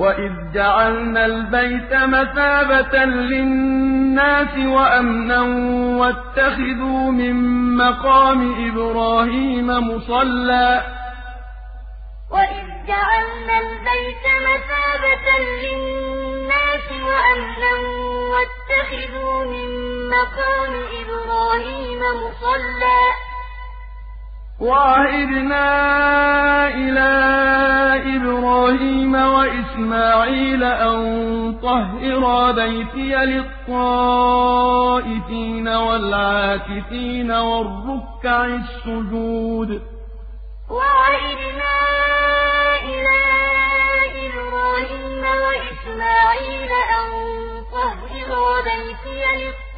وَإِذْ جَعَلْنَا الْبَيْتَ مَثَابَةً لِّلنَّاسِ وَأَمْنًا وَاتَّخِذُوا مِن مَّقَامِ إِبْرَاهِيمَ مُصَلًّى ۖ وَإِذْ جَعَلْنَا الْبَيْتَ مَثَابَةً لِّلنَّاسِ وَأَمْنًا وَاتَّخِذُوا مِن مَّقَامِ إِبْرَاهِيمَ مُصَلًّى ۖ وَعَهِدْنَا إِلَىٰ إسماعيل أن طهر بيتي للطائفين والعاكفين والركع السجود. ووهبنا إلى إبراهيم وإسماعيل أن طهر بيتي للطائفين